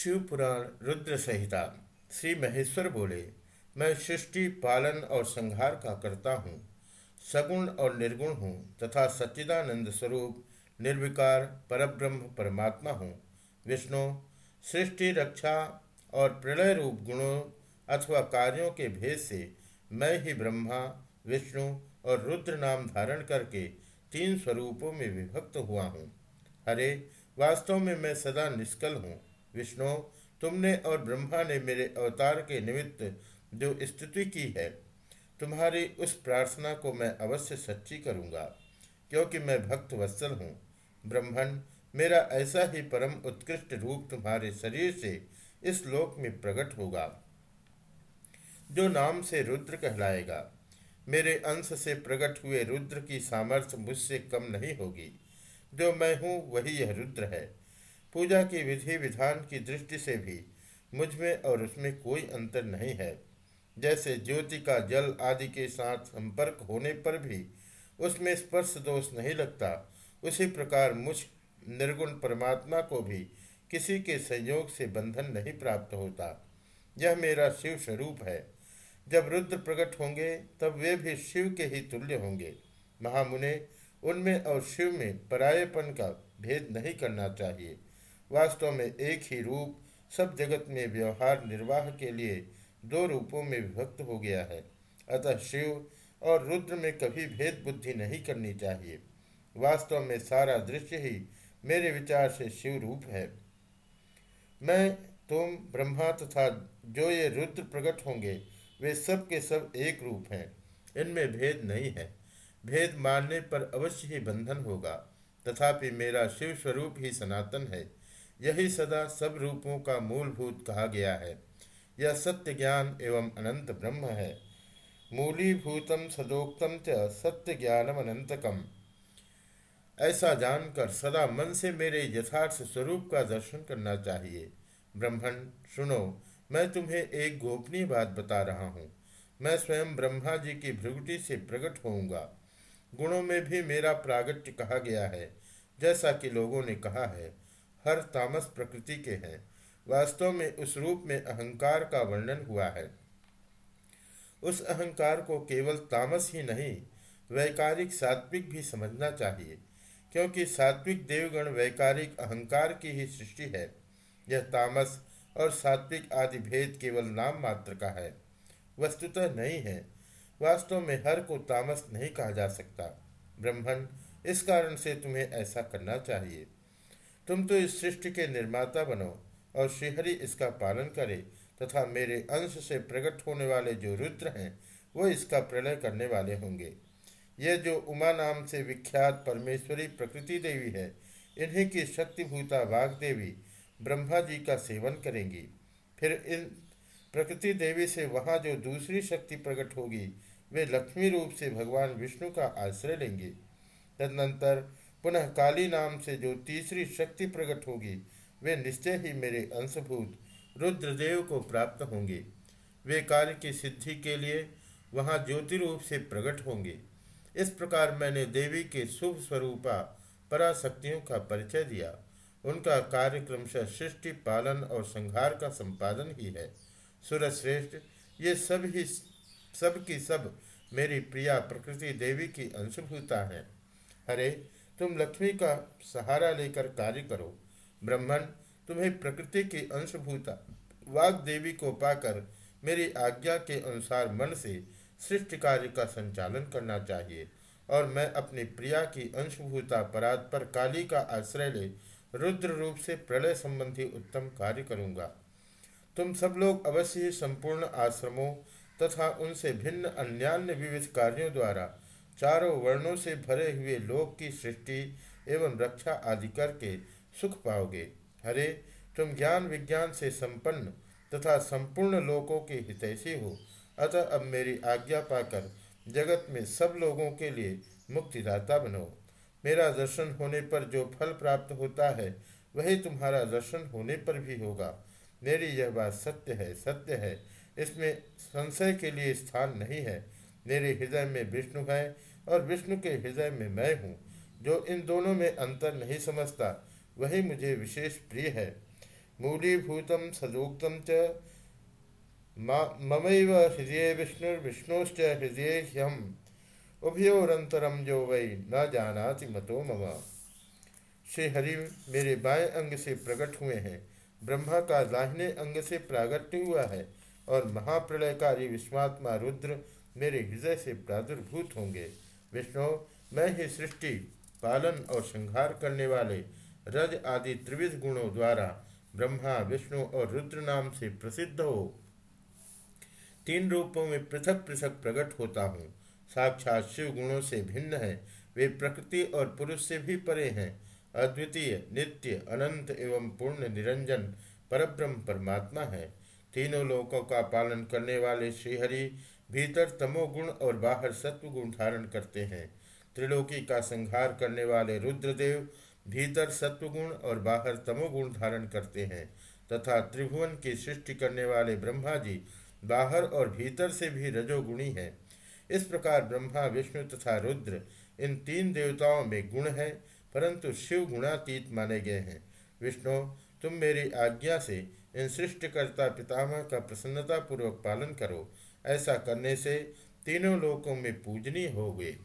शिवपुराण रुद्र संहिता श्री महेश्वर बोले, मैं सृष्टि, पालन और संहार का करता हूँ। सगुण और निर्गुण हूँ तथा सच्चिदानंद स्वरूप, निर्विकार, परब्रह्म, परमात्मा हूँ। विष्णु, सृष्टि, रक्षा और प्रलय रूप गुणों अथवा कार्यों के भेद से मैं ही ब्रह्मा, विष्णु और रुद्र नाम धारण करके तीन स्वरूपों में विभक्त हुआ हूँ। हरे, वास्तव में मैं सदा निष्कल हूँ। विष्णु, तुमने और ब्रह्मा ने मेरे अवतार के निमित्त जो स्तुति की है, तुम्हारी उस प्रार्थना को मैं अवश्य सच्ची करूँगा, क्योंकि मैं भक्त वत्सल हूँ। ब्रह्मण मेरा ऐसा ही परम उत्कृष्ट रूप तुम्हारे शरीर से इस लोक में प्रकट होगा, जो नाम से रुद्र कहलाएगा। मेरे अंश से प्रकट हुए रुद्र की सामर्थ्य मुझसे कम नहीं होगी, जो मैं हूँ वही यह रुद्र है। पूजा की विधि विधान की दृष्टि से भी मुझमें और उसमें कोई अंतर नहीं है। जैसे ज्योति का जल आदि के साथ संपर्क होने पर भी उसमें स्पर्श दोष नहीं लगता, उसी प्रकार मुझ निर्गुण परमात्मा को भी किसी के संयोग से बंधन नहीं प्राप्त होता। यह मेरा शिव स्वरूप है। जब रुद्र प्रकट होंगे, तब वे भी शिव के ही तुल्य होंगे। महामुने, उनमें और शिव में परायेपन का भेद नहीं करना चाहिए। वास्तव में एक ही रूप सब जगत में व्यवहार निर्वाह के लिए दो रूपों में विभक्त हो गया है। अतः शिव और रुद्र में कभी भेद बुद्धि नहीं करनी चाहिए। वास्तव में सारा दृश्य ही मेरे विचार से शिव रूप है। मैं, तुम, ब्रह्मा तथा जो ये रुद्र प्रकट होंगे, वे सब के सब एक रूप हैं। इनमें भेद नहीं है। भेद मानने पर अवश्य ही बंधन होगा। तथापि मेरा शिव स्वरूप ही सनातन है। यही सदा सब रूपों का मूलभूत कहा गया है। यह सत्य ज्ञान एवं अनंत ब्रह्म है। मूलीभूतम सदोक्तम च सत्य ज्ञानम अनंतकम। ऐसा जानकर सदा मन से मेरे यथार्थ स्वरूप का दर्शन करना चाहिए। ब्रह्मण, सुनो, मैं तुम्हें एक गोपनीय बात बता रहा हूँ। मैं स्वयं ब्रह्मा जी की भ्रुगुटी से प्रकट होऊँगा। गुणों में भी मेरा प्रागट्य कहा गया है, जैसा कि लोगों ने कहा है। हर तामस प्रकृति के हैं। वास्तव में उस रूप में अहंकार का वर्णन हुआ है। उस अहंकार को केवल तामस ही नहीं, वैकारिक सात्विक भी समझना चाहिए, क्योंकि सात्विक देवगण वैकारिक अहंकार की ही सृष्टि है। यह तामस और सात्विक आदि भेद केवल नाम मात्र का है, वस्तुतः नहीं है। वास्तव में हर को तामस नहीं कहा जा सकता। ब्रह्मण इस कारण से तुम्हें ऐसा करना चाहिए। तुम तो इस सृष्टि के निर्माता बनो और श्रीहरि इसका पालन करे तथा मेरे अंश से प्रकट होने वाले जो रुद्र हैं, वो इसका प्रलय करने वाले होंगे। यह जो उमा नाम से विख्यात परमेश्वरी प्रकृति देवी है, इन्हीं की शक्तिभूता वाघ देवी ब्रह्मा जी का सेवन करेंगी। फिर इन प्रकृति देवी से वहाँ जो दूसरी शक्ति प्रकट होगी, वे लक्ष्मी रूप से भगवान विष्णु का आश्रय लेंगे। तदनंतर पुनः काली नाम से जो तीसरी शक्ति प्रकट होगी, वे निश्चय ही मेरे अंशभूत रुद्रदेव को प्राप्त होंगे। वे कार्य की सिद्धि के लिए वहाँ ज्योति रूप से प्रकट होंगे। इस प्रकार मैंने देवी के शुभ स्वरूपा, पराशक्तियों का परिचय दिया। उनका कार्य क्रमशः सृष्टि, पालन और संहार का संपादन ही है। सूर्यश्रेष्ठ ये सब ही सब की सब मेरी प्रिया प्रकृति देवी की अंशभूता है। हरे तुम लक्ष्मी का सहारा लेकर कार्य करो। ब्रह्मण, तुम्हें प्रकृति की अंशभूता वाग देवी को पाकर मेरी आज्ञा के अनुसार मन से सृष्टि कार्य का संचालन करना चाहिए और मैं अपनी प्रिया की अंशभूता परात पर काली का आश्रय ले रुद्र रूप से प्रलय संबंधी उत्तम कार्य करूँगा। तुम सब लोग अवश्य संपूर्ण आश्रमों तथा उनसे भिन्न अन्यान्य विविध कार्यों द्वारा चारों वर्णों से भरे हुए लोक की सृष्टि एवं रक्षा आदि करके सुख पाओगे। हरे, तुम ज्ञान विज्ञान से संपन्न तथा संपूर्ण लोकों के हितैषी हो। अतः अब मेरी आज्ञा पाकर जगत में सब लोगों के लिए मुक्तिदाता बनो। मेरा दर्शन होने पर जो फल प्राप्त होता है, वही तुम्हारा दर्शन होने पर भी होगा। मेरी यह बात सत्य है सत्य है। इसमें संशय के लिए स्थान नहीं है। मेरे हृदय में विष्णु है और विष्णु के हृदय में मैं हूँ, जो इन दोनों में अंतर नहीं समझता, वही मुझे विशेष प्रिय है। मूलीभूत सदोक्त च ममैव हृदय विष्णुर्विष्णुश्च हृदय ह्यम उभयोरंतरम जो वै न जानाति मतो मम। श्री हरि मेरे बाएँ अंग से प्रकट हुए हैं। ब्रह्मा का दाहिने अंग से प्रागट्य हुआ है और महाप्रलयकारी विश्वात्मा रुद्र मेरे हृदय से प्रादुर्भूत होंगे। विष्णु, मैं ही सृष्टि, पालन और संहार करने वाले रज आदि त्रिविध गुणों द्वारा ब्रह्मा, विष्णु और रुद्र नाम से प्रसिद्ध हो। तीन रूपों में पृथक पृथक प्रकट होता हूँ। साक्षात शिव गुणों से भिन्न है। वे प्रकृति और पुरुष से भी परे हैं। अद्वितीय, नित्य, अनंत एवं पूर्ण निरंजन परब्रह्म परमात्मा है। तीनों लोकों का पालन करने वाले श्रीहरि भीतर तमोगुण और बाहर सत्व गुण धारण करते हैं। त्रिलोकी का संहार करने वाले रुद्रदेव भीतर सत्वगुण और बाहर तमोगुण धारण करते हैं तथा त्रिभुवन की सृष्टि करने वाले ब्रह्मा जी बाहर और भीतर से भी रजोगुणी हैं। इस प्रकार ब्रह्मा, विष्णु तथा रुद्र इन तीन देवताओं में गुण है, परंतु शिव गुणातीत माने गए हैं। विष्णु, तुम मेरी आज्ञा से इन सृष्टिकर्ता पितामह का प्रसन्नतापूर्वक पालन करो। ऐसा करने से तीनों लोकों में पूजनीय हो गए।